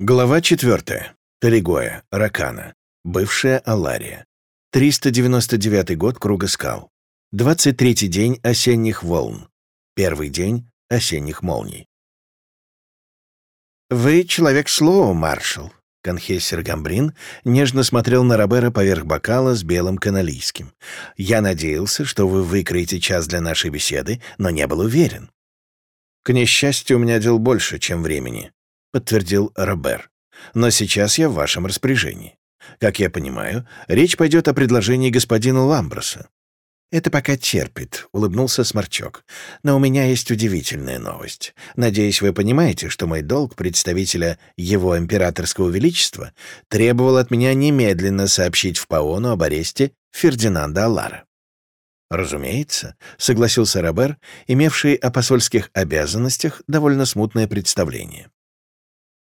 Глава 4. Талигоя, Ракана. Бывшая Алария. 399 год Круга скал. 23-й день осенних волн. Первый день осенних молний. «Вы человек слова, маршал», — конхессер Гамбрин нежно смотрел на Робера поверх бокала с белым каналийским. «Я надеялся, что вы выкроете час для нашей беседы, но не был уверен». «К несчастью, у меня дел больше, чем времени», — подтвердил Робер. «Но сейчас я в вашем распоряжении. Как я понимаю, речь пойдет о предложении господина Ламброса». «Это пока терпит», — улыбнулся Сморчок. «Но у меня есть удивительная новость. Надеюсь, вы понимаете, что мой долг представителя Его Императорского Величества требовал от меня немедленно сообщить в Паону об аресте Фердинанда Аллара». «Разумеется», — согласился Робер, имевший о посольских обязанностях довольно смутное представление.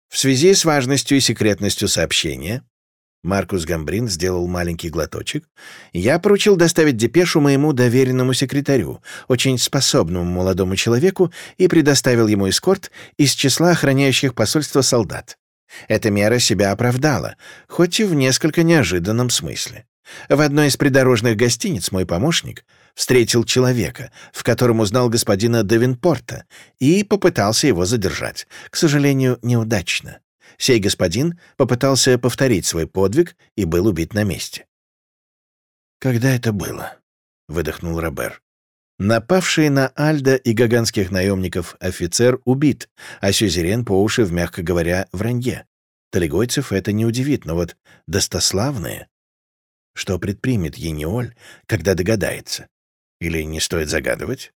В связи с важностью и секретностью сообщения, Маркус Гамбрин сделал маленький глоточек, я поручил доставить депешу моему доверенному секретарю, очень способному молодому человеку, и предоставил ему эскорт из числа охраняющих посольство солдат. Эта мера себя оправдала, хоть и в несколько неожиданном смысле. В одной из придорожных гостиниц мой помощник встретил человека, в котором узнал господина Девинпорта, и попытался его задержать. К сожалению, неудачно. Сей господин попытался повторить свой подвиг и был убит на месте. «Когда это было?» — выдохнул Робер. Напавший на Альда и гаганских наемников офицер убит, а сюзерен по уши в, мягко говоря, вранье. Талигойцев это не удивит, но вот достославные... Что предпримет Ениоль, когда догадается? Или не стоит загадывать?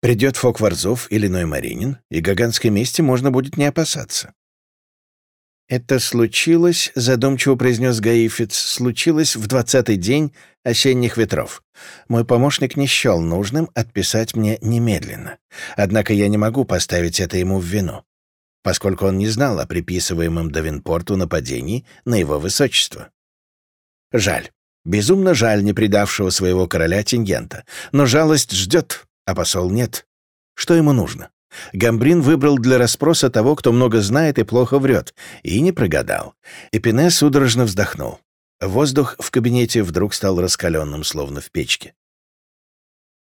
Придет Фокварзов или Ноймаринин, и Гаганской мести можно будет не опасаться. «Это случилось», — задумчиво произнес Гаифец, — «случилось в двадцатый день осенних ветров. Мой помощник не счел нужным отписать мне немедленно. Однако я не могу поставить это ему в вину, поскольку он не знал о приписываемом Давинпорту нападении на его высочество. Жаль. Безумно жаль не предавшего своего короля Тингента. Но жалость ждет, а посол нет. Что ему нужно? Гамбрин выбрал для расспроса того, кто много знает и плохо врет, и не прогадал. Эпине судорожно вздохнул. Воздух в кабинете вдруг стал раскаленным, словно в печке.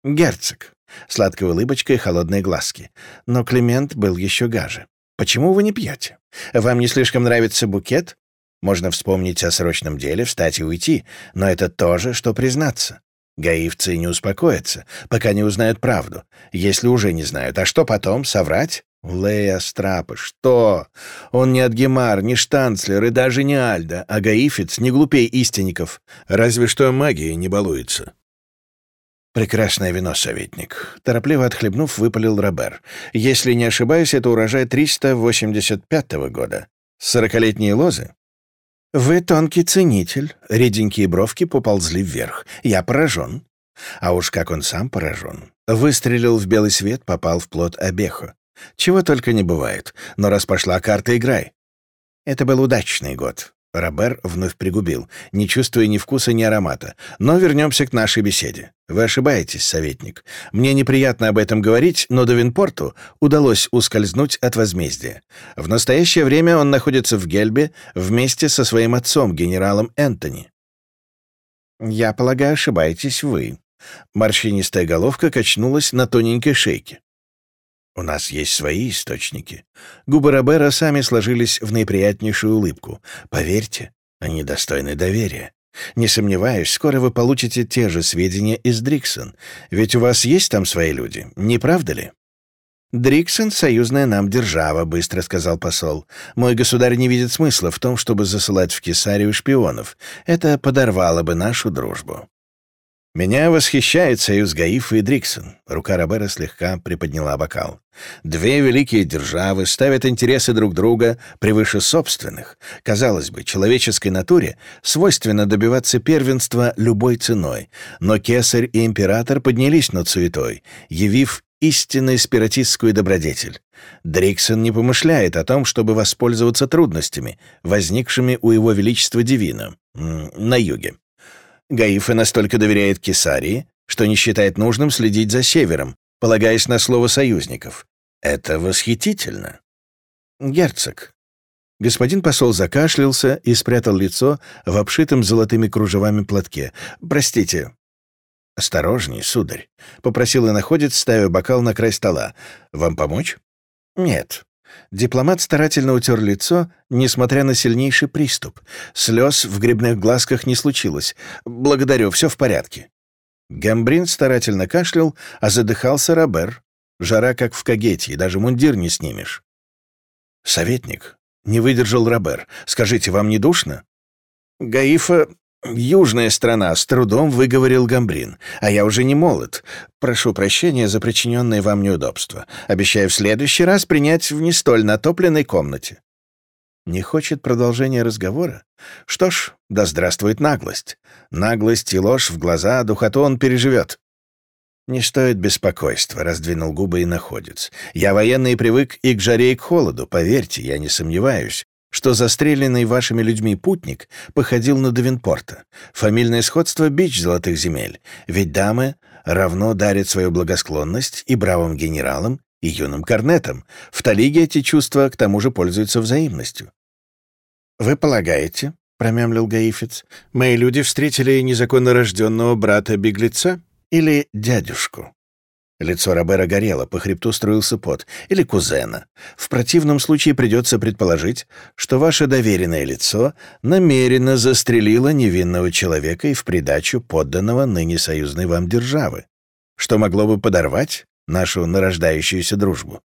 «Герцог», — сладкой улыбочкой холодные глазки. Но Климент был еще гаже. «Почему вы не пьете? Вам не слишком нравится букет? Можно вспомнить о срочном деле, встать и уйти, но это то же, что признаться. Гаивцы не успокоятся, пока не узнают правду. Если уже не знают, а что потом, соврать? Лея Страпа, что? Он не Адгемар, не Штанцлер и даже не Альда, а Гаифец не глупей истинников. Разве что магией не балуется. «Прекрасное вино, советник», — торопливо отхлебнув, выпалил Робер. «Если не ошибаюсь, это урожай 385 года. Сорокалетние лозы?» «Вы тонкий ценитель». Реденькие бровки поползли вверх. «Я поражен». А уж как он сам поражен. Выстрелил в белый свет, попал в плод обеха. Чего только не бывает. Но раз пошла карта, играй. Это был удачный год. Робер вновь пригубил, не чувствуя ни вкуса, ни аромата. Но вернемся к нашей беседе. Вы ошибаетесь, советник. Мне неприятно об этом говорить, но Давинпорту удалось ускользнуть от возмездия. В настоящее время он находится в Гельбе вместе со своим отцом, генералом Энтони. Я полагаю, ошибаетесь вы. Морщинистая головка качнулась на тоненькой шейке. У нас есть свои источники. Губы Робера сами сложились в наиприятнейшую улыбку. Поверьте, они достойны доверия. Не сомневаюсь, скоро вы получите те же сведения из Дриксон, ведь у вас есть там свои люди, не правда ли? «Дриксон — союзная нам держава», — быстро сказал посол. «Мой государь не видит смысла в том, чтобы засылать в Кесарию шпионов. Это подорвало бы нашу дружбу». «Меня восхищает союз Гаифа и Дриксон», — рука Робера слегка приподняла бокал. «Две великие державы ставят интересы друг друга превыше собственных. Казалось бы, человеческой натуре свойственно добиваться первенства любой ценой, но кесарь и император поднялись над суетой, явив истинную спиратистскую добродетель. Дриксон не помышляет о том, чтобы воспользоваться трудностями, возникшими у его величества Дивина на юге. Гаифа настолько доверяет Кесарии, что не считает нужным следить за севером, полагаясь на слово союзников. Это восхитительно. Герцог. Господин посол закашлялся и спрятал лицо в обшитом золотыми кружевами платке. «Простите». «Осторожней, сударь», — попросил и находит, ставя бокал на край стола. «Вам помочь?» «Нет». Дипломат старательно утер лицо, несмотря на сильнейший приступ. Слез в грибных глазках не случилось. «Благодарю, все в порядке». Гамбрин старательно кашлял, а задыхался Робер. Жара как в Кагете, даже мундир не снимешь. «Советник», — не выдержал Робер, — «скажите, вам не душно?» «Гаифа — южная страна», — с трудом выговорил Гамбрин. «А я уже не молод. Прошу прощения за причиненное вам неудобство. Обещаю в следующий раз принять в не столь натопленной комнате». Не хочет продолжения разговора? Что ж, да здравствует наглость. Наглость и ложь в глаза духоту он переживет. «Не стоит беспокойства», — раздвинул губы и находец. «Я военный привык и к жаре, и к холоду. Поверьте, я не сомневаюсь, что застреленный вашими людьми путник походил на Давинпорта. Фамильное сходство — бич золотых земель. Ведь дамы равно дарят свою благосклонность и бравым генералам, и юным корнетам. В Талиге эти чувства к тому же пользуются взаимностью. «Вы полагаете, — промямлил Гаифец, — мои люди встретили незаконно рожденного брата-беглеца или дядюшку?» Лицо Робера горело, по хребту струился пот. Или кузена. В противном случае придется предположить, что ваше доверенное лицо намеренно застрелило невинного человека и в придачу подданного ныне союзной вам державы, что могло бы подорвать нашу нарождающуюся дружбу.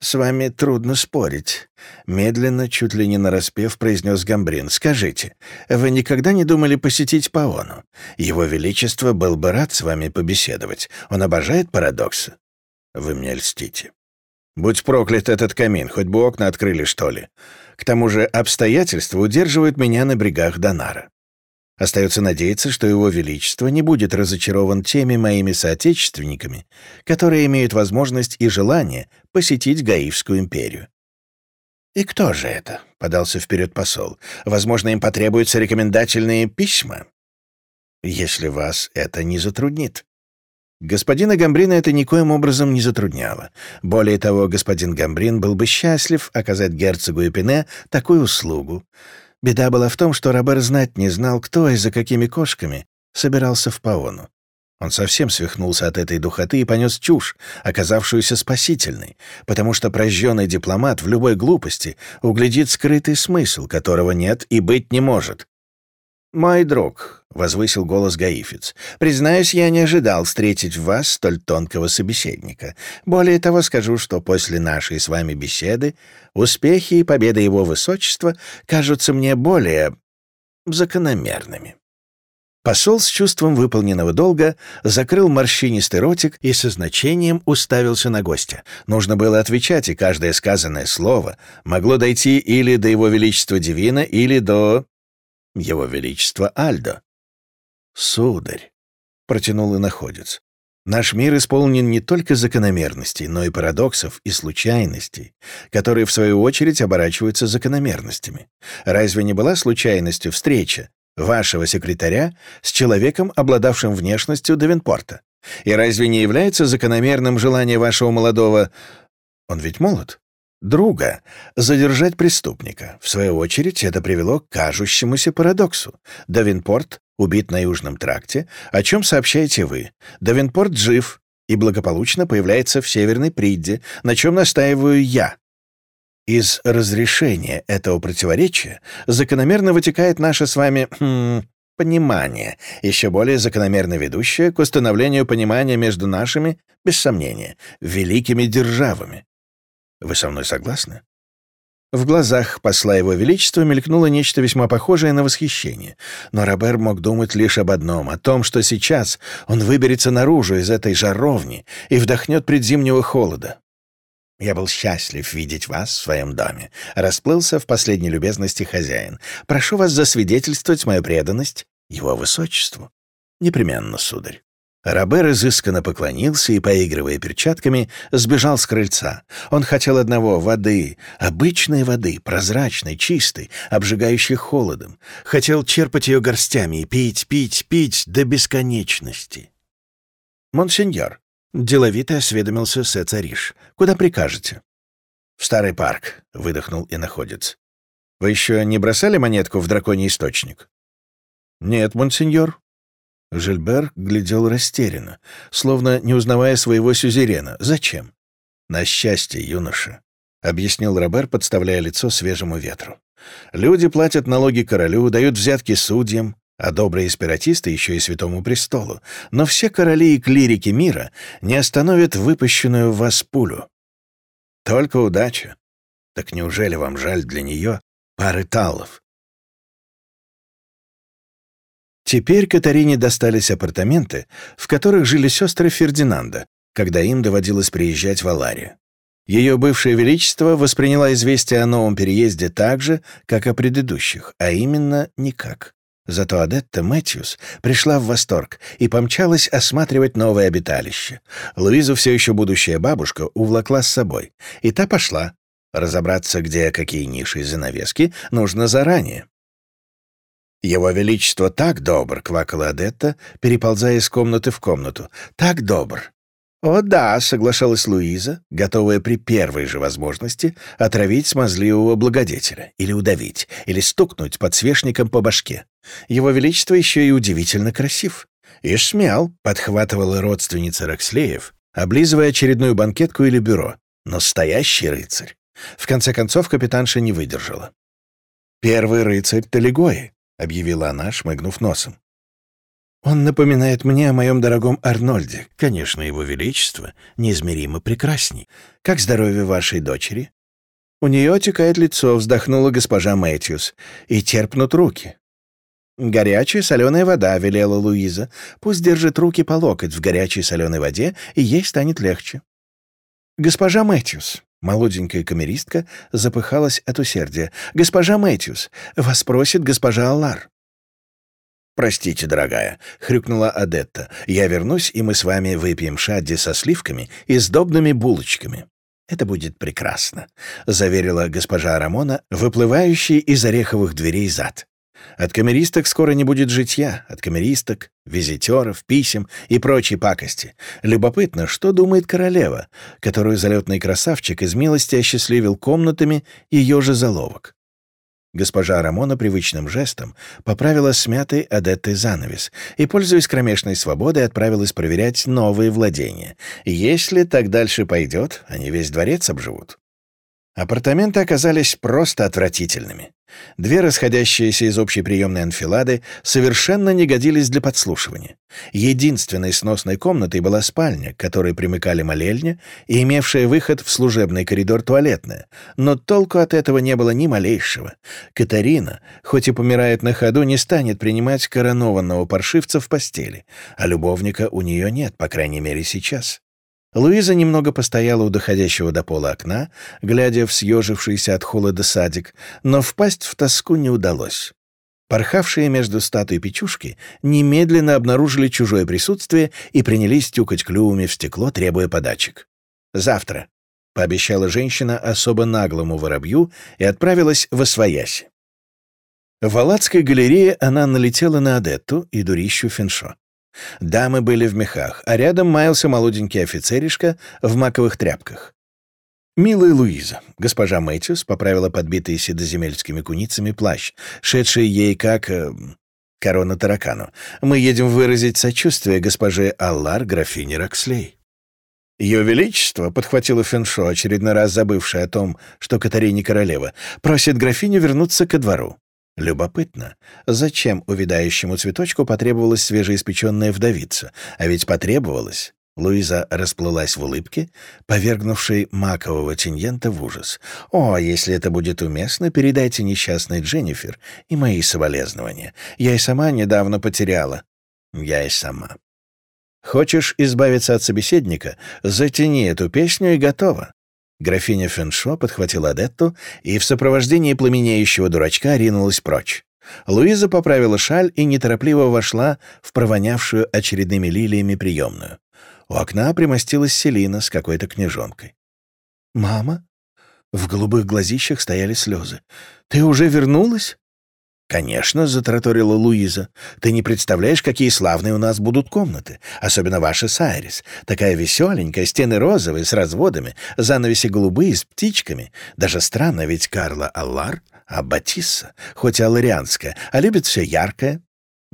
«С вами трудно спорить», — медленно, чуть ли не нараспев, произнес Гамбрин. «Скажите, вы никогда не думали посетить Паону? Его Величество был бы рад с вами побеседовать. Он обожает парадоксы». «Вы мне льстите». «Будь проклят этот камин, хоть бы окна открыли, что ли. К тому же обстоятельства удерживают меня на брегах Донара. Остается надеяться, что Его Величество не будет разочарован теми моими соотечественниками, которые имеют возможность и желание посетить Гаивскую империю. «И кто же это?» — подался вперед посол. «Возможно, им потребуются рекомендательные письма?» «Если вас это не затруднит». Господина Гамбрина это никоим образом не затрудняло. Более того, господин Гамбрин был бы счастлив оказать герцогу Эпине такую услугу — Беда была в том, что Робер знать не знал, кто и за какими кошками собирался в Паону. Он совсем свихнулся от этой духоты и понес чушь, оказавшуюся спасительной, потому что прожженный дипломат в любой глупости углядит скрытый смысл, которого нет и быть не может. «Мой друг», — возвысил голос Гаифец, — «признаюсь, я не ожидал встретить в вас столь тонкого собеседника. Более того, скажу, что после нашей с вами беседы успехи и победы его высочества кажутся мне более закономерными». Посол с чувством выполненного долга закрыл морщинистый ротик и со значением уставился на гостя. Нужно было отвечать, и каждое сказанное слово могло дойти или до его величества Divina, или до его Величество Альдо. «Сударь», — протянул иноходец, — «наш мир исполнен не только закономерностей, но и парадоксов и случайностей, которые, в свою очередь, оборачиваются закономерностями. Разве не была случайностью встреча вашего секретаря с человеком, обладавшим внешностью Давенпорта? И разве не является закономерным желание вашего молодого... Он ведь молод? Друга, задержать преступника. В свою очередь, это привело к кажущемуся парадоксу. Давинпорт убит на Южном тракте, о чем сообщаете вы. Давинпорт жив и благополучно появляется в Северной Придде, на чем настаиваю я. Из разрешения этого противоречия закономерно вытекает наше с вами хм, понимание, еще более закономерно ведущее к установлению понимания между нашими, без сомнения, великими державами. Вы со мной согласны?» В глазах посла его величества мелькнуло нечто весьма похожее на восхищение. Но Робер мог думать лишь об одном — о том, что сейчас он выберется наружу из этой жаровни и вдохнет предзимнего холода. «Я был счастлив видеть вас в своем доме», — расплылся в последней любезности хозяин. «Прошу вас засвидетельствовать мою преданность его высочеству». «Непременно, сударь». Робер изысканно поклонился и, поигрывая перчатками, сбежал с крыльца. Он хотел одного — воды, обычной воды, прозрачной, чистой, обжигающей холодом. Хотел черпать ее горстями и пить, пить, пить до бесконечности. «Монсеньор», — деловито осведомился Сецариш, — «куда прикажете?» «В старый парк», — выдохнул иноходец. Вы еще не бросали монетку в драконий источник?» «Нет, монсеньор». Жильбер глядел растерянно, словно не узнавая своего сюзерена. «Зачем?» «На счастье, юноша», — объяснил Робер, подставляя лицо свежему ветру. «Люди платят налоги королю, дают взятки судьям, а добрые спиратисты еще и святому престолу. Но все короли и клирики мира не остановят выпущенную в вас пулю. Только удача. Так неужели вам жаль для нее пары таллов? Теперь Катарине достались апартаменты, в которых жили сестры Фердинанда, когда им доводилось приезжать в Аларию. Ее бывшее величество восприняла известие о новом переезде так же, как о предыдущих, а именно никак. Зато Адетта Мэтьюс пришла в восторг и помчалась осматривать новое обиталище. Луизу, все еще будущая бабушка, увлакла с собой. И та пошла. Разобраться, где какие ниши и занавески, нужно заранее. «Его Величество так добр», — квакала Адетта, переползая из комнаты в комнату. «Так добр». «О да», — соглашалась Луиза, готовая при первой же возможности отравить смазливого благодетеля, или удавить, или стукнуть подсвечником по башке. Его Величество еще и удивительно красив. «Ишь смел», — подхватывала родственница Рокслеев, облизывая очередную банкетку или бюро. «Настоящий рыцарь». В конце концов капитанша не выдержала. «Первый рыцарь Талигои», — объявила она, шмыгнув носом. Он напоминает мне о моем дорогом Арнольде. Конечно, его величество неизмеримо прекрасней. Как здоровье вашей дочери?» «У нее отекает лицо», — вздохнула госпожа Мэтьюс, — «и терпнут руки». «Горячая соленая вода», — велела Луиза. «Пусть держит руки по локоть в горячей соленой воде, и ей станет легче». «Госпожа Мэтьюс», — молоденькая камеристка запыхалась от усердия. «Госпожа Мэтьюс, вас просит госпожа Аллар». «Простите, дорогая», — хрюкнула Адетта. «Я вернусь, и мы с вами выпьем шадди со сливками и сдобными булочками». «Это будет прекрасно», — заверила госпожа Рамона, выплывающий из ореховых дверей зад. «От камеристок скоро не будет житья, от камеристок, визитеров, писем и прочей пакости. Любопытно, что думает королева, которую залетный красавчик из милости осчастливил комнатами ее же заловок. Госпожа Рамона привычным жестом поправила смятый адеттой занавес и, пользуясь кромешной свободой, отправилась проверять новые владения. Если так дальше пойдет, они весь дворец обживут. Апартаменты оказались просто отвратительными. Две расходящиеся из общей приемной анфилады совершенно не годились для подслушивания. Единственной сносной комнатой была спальня, к которой примыкали молельня и имевшая выход в служебный коридор туалетная, но толку от этого не было ни малейшего. Катарина, хоть и помирает на ходу, не станет принимать коронованного паршивца в постели, а любовника у нее нет, по крайней мере, сейчас. Луиза немного постояла у доходящего до пола окна, глядя в съежившийся от холода садик, но впасть в тоску не удалось. Порхавшие между статуей печушки немедленно обнаружили чужое присутствие и принялись тюкать клювами в стекло, требуя подачек. «Завтра», — пообещала женщина особо наглому воробью и отправилась в Освояси. В Алладской галерее она налетела на Адетту и дурищу Финшо. Дамы были в мехах, а рядом маялся молоденький офицеришка в маковых тряпках. «Милая Луиза», — госпожа Мэтьюс поправила подбитый седоземельскими куницами плащ, шедший ей как... Э, корона таракану. «Мы едем выразить сочувствие госпоже Аллар, графине Рокслей». «Ее Величество», — подхватила Феншо, очередной раз забывшая о том, что Катарине королева, просит графиню вернуться ко двору. Любопытно, зачем увядающему цветочку потребовалась свежеиспеченная вдовица? А ведь потребовалась. Луиза расплылась в улыбке, повергнувшей макового тиньента в ужас. «О, если это будет уместно, передайте несчастной Дженнифер и мои соболезнования. Я и сама недавно потеряла. Я и сама». «Хочешь избавиться от собеседника? Затяни эту песню и готово. Графиня Феншо подхватила Адетту и в сопровождении пламенеющего дурачка ринулась прочь. Луиза поправила шаль и неторопливо вошла в провонявшую очередными лилиями приемную. У окна примостилась Селина с какой-то княжонкой. «Мама?» В голубых глазищах стояли слезы. «Ты уже вернулась?» «Конечно», — затраторила Луиза. «Ты не представляешь, какие славные у нас будут комнаты. Особенно ваша с Айрис. Такая веселенькая, стены розовые, с разводами, занавеси голубые, с птичками. Даже странно, ведь Карла Аллар, а Батисса, хоть и алларианская, а любит все яркое,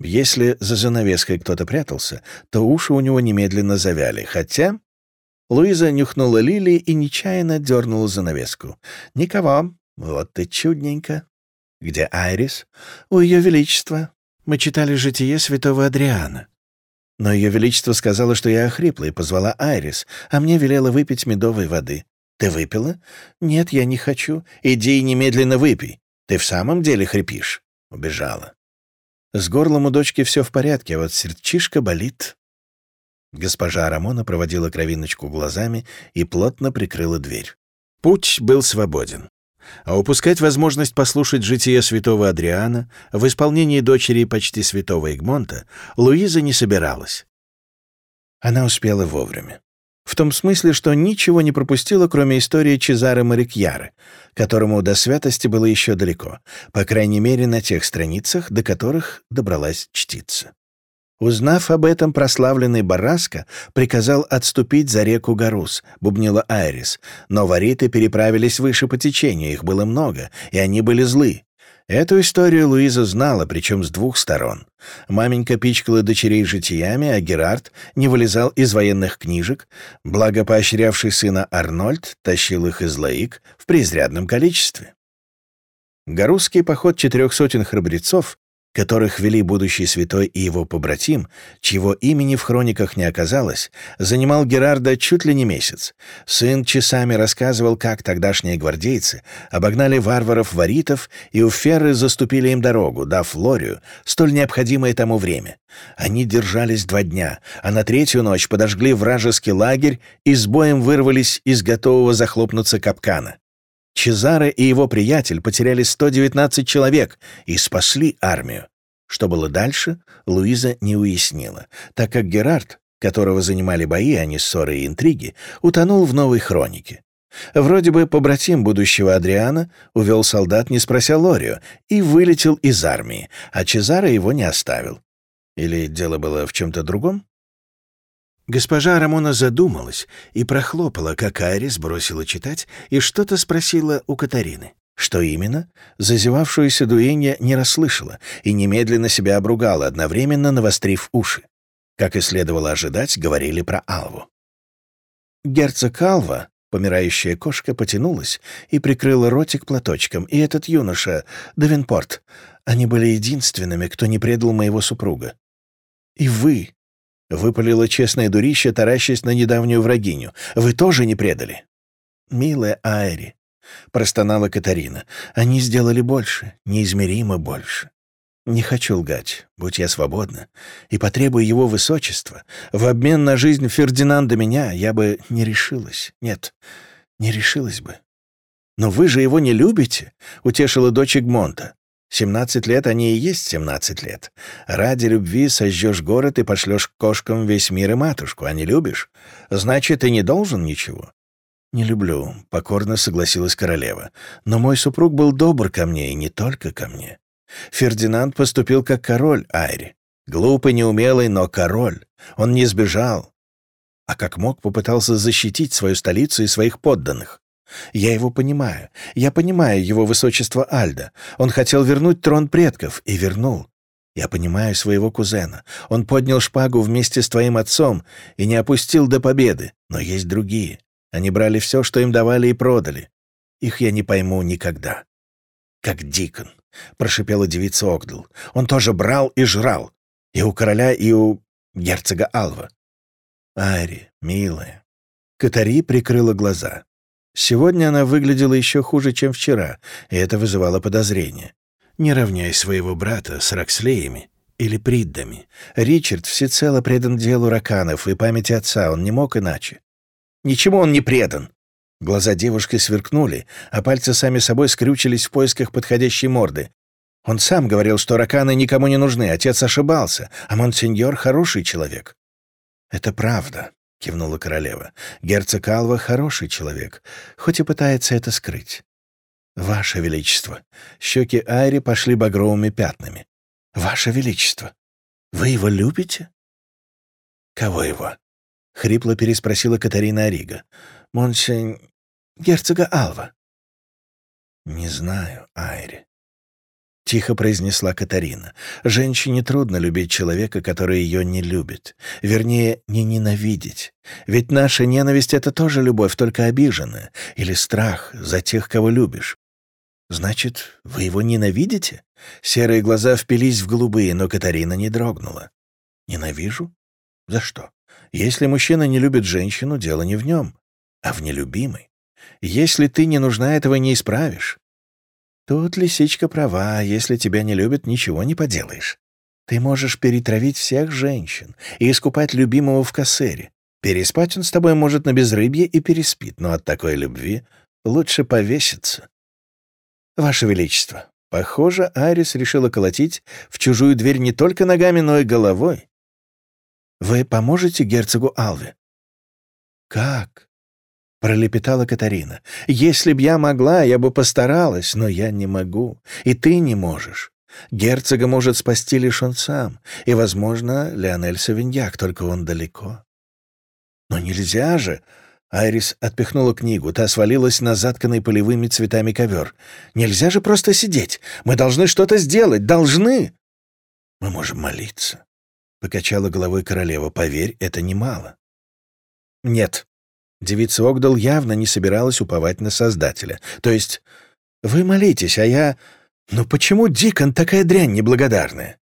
если за занавеской кто-то прятался, то уши у него немедленно завяли, хотя... Луиза нюхнула лилии и нечаянно дернула занавеску. «Никого. Вот ты чудненько». «Где Айрис?» «У Ее Величества. Мы читали житие святого Адриана». Но Ее Величество сказала, что я охрипла, и позвала Айрис, а мне велела выпить медовой воды. «Ты выпила?» «Нет, я не хочу. Иди и немедленно выпей. Ты в самом деле хрипишь?» Убежала. С горлом у дочки все в порядке, а вот сердчишка болит. Госпожа Рамона проводила кровиночку глазами и плотно прикрыла дверь. Путь был свободен. А упускать возможность послушать житие святого Адриана в исполнении дочери почти святого Игмонта Луиза не собиралась. Она успела вовремя. В том смысле, что ничего не пропустила, кроме истории Чезаре Марикьяры, которому до святости было еще далеко, по крайней мере, на тех страницах, до которых добралась чтица. Узнав об этом, прославленный Бараска приказал отступить за реку Гарус, бубнила Айрис, но вариты переправились выше по течению, их было много, и они были злы. Эту историю Луиза знала, причем с двух сторон. Маменька пичкала дочерей житиями, а Герард не вылезал из военных книжек, благо поощрявший сына Арнольд тащил их из лаик в преизрядном количестве. Гарусский поход четырех сотен храбрецов которых вели будущий святой и его побратим, чьего имени в хрониках не оказалось, занимал Герарда чуть ли не месяц. Сын часами рассказывал, как тогдашние гвардейцы обогнали варваров-варитов и у Ферры заступили им дорогу, дав Лорию столь необходимое тому время. Они держались два дня, а на третью ночь подожгли вражеский лагерь и с боем вырвались из готового захлопнуться капкана. Чезаре и его приятель потеряли 119 человек и спасли армию. Что было дальше, Луиза не уяснила, так как Герард, которого занимали бои, а не ссоры и интриги, утонул в новой хронике. Вроде бы побратим будущего Адриана увел солдат, не спрося Лорио, и вылетел из армии, а Чезаре его не оставил. Или дело было в чем-то другом? Госпожа Рамона задумалась и прохлопала, как Айрис бросила читать, и что-то спросила у Катарины. Что именно? Зазевавшуюся дуэнья не расслышала и немедленно себя обругала, одновременно навострив уши. Как и следовало ожидать, говорили про Алву. Герцог Алва, помирающая кошка, потянулась и прикрыла ротик платочком, и этот юноша, Давинпорт, они были единственными, кто не предал моего супруга. И вы, Выпалила честное дурище, таращась на недавнюю врагиню. «Вы тоже не предали?» «Милая Айри», — простонала Катарина, — «они сделали больше, неизмеримо больше. Не хочу лгать, будь я свободна, и потребую его высочества. В обмен на жизнь Фердинанда меня я бы не решилась. Нет, не решилась бы». «Но вы же его не любите», — утешила дочь Гмонта. 17 лет они и есть 17 лет. Ради любви сожжешь город и пошлешь кошкам весь мир и матушку, а не любишь? Значит, ты не должен ничего. «Не люблю», — покорно согласилась королева. «Но мой супруг был добр ко мне, и не только ко мне. Фердинанд поступил как король Айри. Глупый, неумелый, но король. Он не сбежал, а как мог попытался защитить свою столицу и своих подданных. Я его понимаю. Я понимаю его высочество Альда. Он хотел вернуть трон предков и вернул. Я понимаю своего кузена. Он поднял шпагу вместе с твоим отцом и не опустил до победы. Но есть другие. Они брали все, что им давали и продали. Их я не пойму никогда. Как Дикон, — прошипела девица Огдл. Он тоже брал и жрал. И у короля, и у герцога Алва. Ари, милая. Катари прикрыла глаза. Сегодня она выглядела еще хуже, чем вчера, и это вызывало подозрение. Не равняй своего брата с Рокслеями или Приддами. Ричард всецело предан делу раканов и памяти отца, он не мог иначе. Ничему он не предан. Глаза девушки сверкнули, а пальцы сами собой скрючились в поисках подходящей морды. Он сам говорил, что раканы никому не нужны, отец ошибался, а монсеньор хороший человек. Это правда. — кивнула королева. «Герцог Алва — хороший человек, хоть и пытается это скрыть. «Ваше Величество!» Щеки Айри пошли багровыми пятнами. «Ваше Величество! Вы его любите?» «Кого его?» — хрипло переспросила Катарина Орига. «Монсень... герцога Алва». «Не знаю, Айри», — тихо произнесла Катарина. «Женщине трудно любить человека, который ее не любит. Вернее, не ненавидеть. Ведь наша ненависть — это тоже любовь, только обиженная. Или страх за тех, кого любишь. Значит, вы его ненавидите?» Серые глаза впились в голубые, но Катарина не дрогнула. «Ненавижу? За что? Если мужчина не любит женщину, дело не в нем, а в нелюбимой. Если ты не нужна, этого не исправишь. Тут лисичка права, если тебя не любят, ничего не поделаешь. Ты можешь перетравить всех женщин и искупать любимого в кассере. Переспать он с тобой может на безрыбье и переспит, но от такой любви лучше повеситься. Ваше Величество, похоже, Арис решила колотить в чужую дверь не только ногами, но и головой. Вы поможете герцогу Алве? Как? Пролепетала Катарина. «Если б я могла, я бы постаралась, но я не могу, и ты не можешь. Герцога может спасти лишь он сам, и, возможно, Леонель Савиньяк, только он далеко». «Но нельзя же!» Айрис отпихнула книгу, та свалилась на затканный полевыми цветами ковер. «Нельзя же просто сидеть! Мы должны что-то сделать! Должны!» «Мы можем молиться», — покачала головой королева. «Поверь, это немало». «Нет», Девица Огдал явно не собиралась уповать на Создателя. То есть, вы молитесь, а я... Но почему Дикон такая дрянь неблагодарная?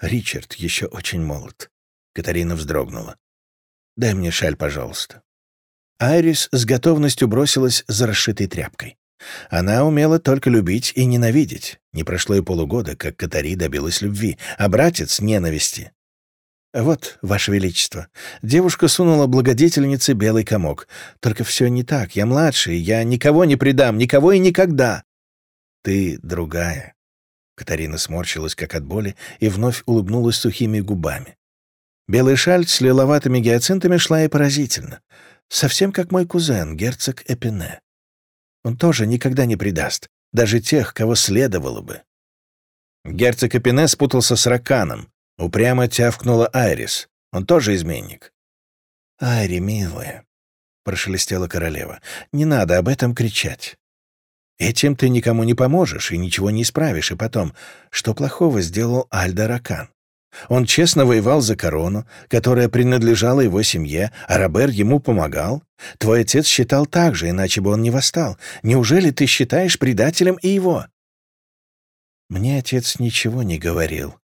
Ричард еще очень молод. Катарина вздрогнула. «Дай мне шаль, пожалуйста». Айрис с готовностью бросилась за расшитой тряпкой. Она умела только любить и ненавидеть. Не прошло и полугода, как Катари добилась любви, а братец — ненависти. «Вот, Ваше Величество». Девушка сунула благодетельнице белый комок. «Только все не так. Я младший. Я никого не предам. Никого и никогда». «Ты другая». Катарина сморщилась, как от боли, и вновь улыбнулась сухими губами. Белая шаль с лиловатыми гиацинтами шла и поразительно. Совсем как мой кузен, герцог Эпине. Он тоже никогда не предаст, даже тех, кого следовало бы. Герцог Эпине спутался с Раканом, Упрямо тявкнула Айрис. Он тоже изменник. «Айри, милая», — прошелестела королева, — «не надо об этом кричать. Этим ты никому не поможешь и ничего не исправишь. И потом, что плохого сделал Альда Ракан? Он честно воевал за корону, которая принадлежала его семье, а Робер ему помогал. Твой отец считал так же, иначе бы он не восстал. Неужели ты считаешь предателем и его?» Мне отец ничего не говорил,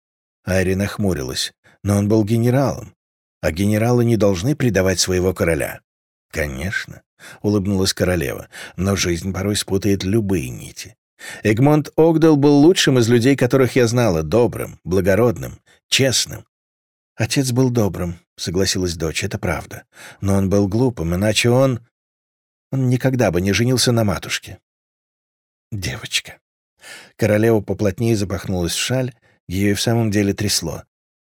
Айри нахмурилась. Но он был генералом. А генералы не должны предавать своего короля. «Конечно», — улыбнулась королева, «но жизнь порой спутает любые нити. Эгмонт Огдал был лучшим из людей, которых я знала, добрым, благородным, честным. Отец был добрым, согласилась дочь, это правда. Но он был глупым, иначе он... Он никогда бы не женился на матушке. Девочка. Королева поплотнее запахнулась в шаль ее и в самом деле трясло.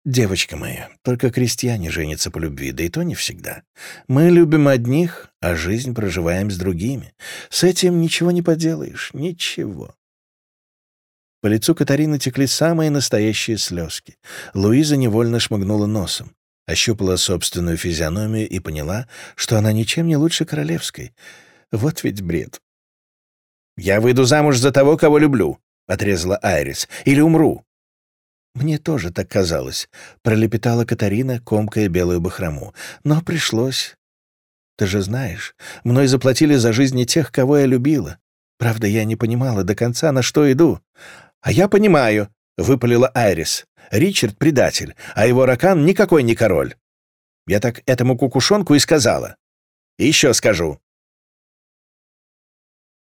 «Девочка моя, только крестьяне женятся по любви, да и то не всегда. Мы любим одних, а жизнь проживаем с другими. С этим ничего не поделаешь, ничего». По лицу Катарины текли самые настоящие слезки. Луиза невольно шмыгнула носом, ощупала собственную физиономию и поняла, что она ничем не лучше королевской. Вот ведь бред. «Я выйду замуж за того, кого люблю», — отрезала Айрис, — «или умру. «Мне тоже так казалось», — пролепетала Катарина, комкая белую бахрому. «Но пришлось. Ты же знаешь, мной заплатили за жизни тех, кого я любила. Правда, я не понимала до конца, на что иду». «А я понимаю», — выпалила Айрис. «Ричард — предатель, а его ракан никакой не король». Я так этому кукушонку и сказала. Еще скажу.